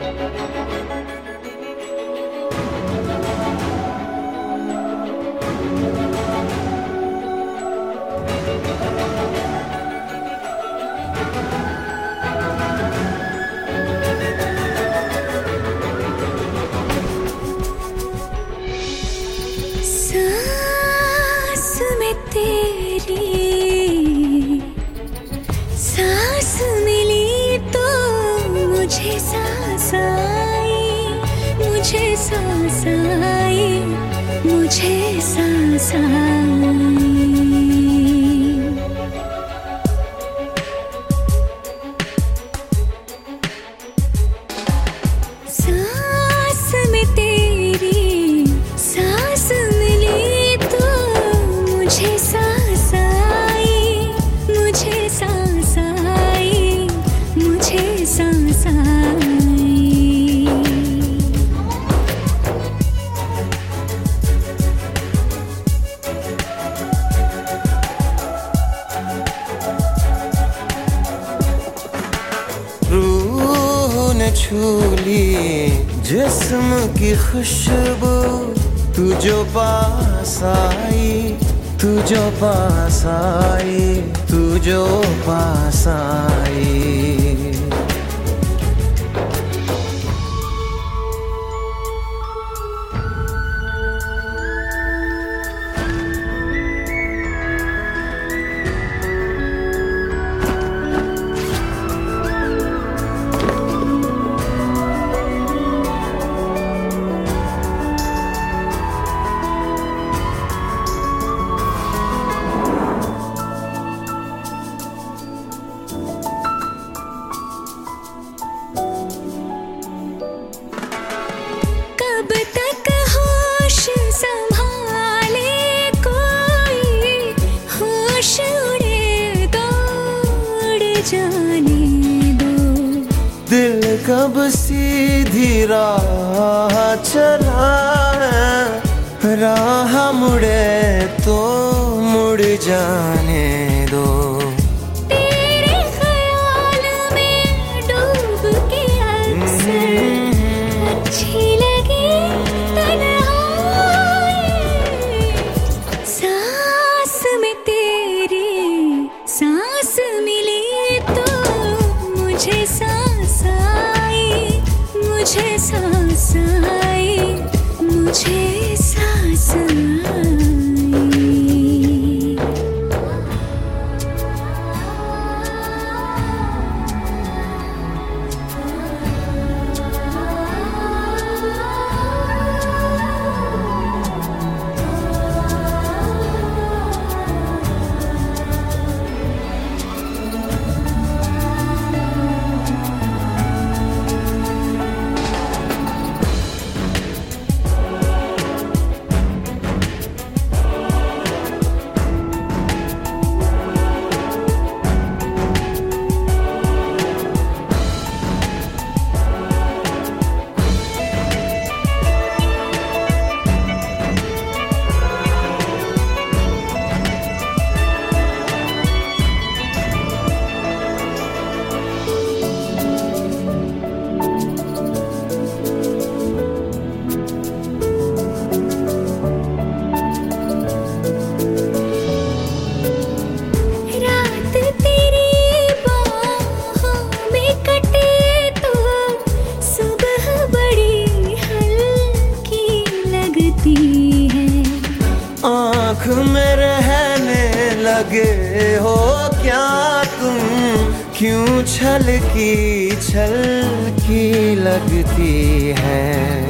सांस मुझे सांस आई मुझे सांस आई मुझे सांस आई। छू ली। जिस्म की खुशबू तू जो पास आई तू जो पास आई तू जो पास आई। जाने दो। दिल कब सीधी राह चला राह मुड़े तो मुड़ जाने सांस आँख में रहने लगे हो क्या तुम? क्यों छल की छल की लगती है?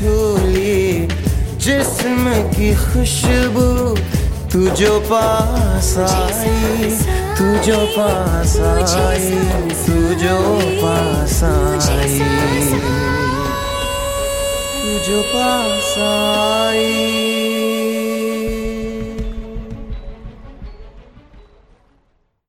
छू ली जिस्म की खुशबू, तू जो पास आई, तू जो पास आई, तू जो पास आई। तू जो पास आई।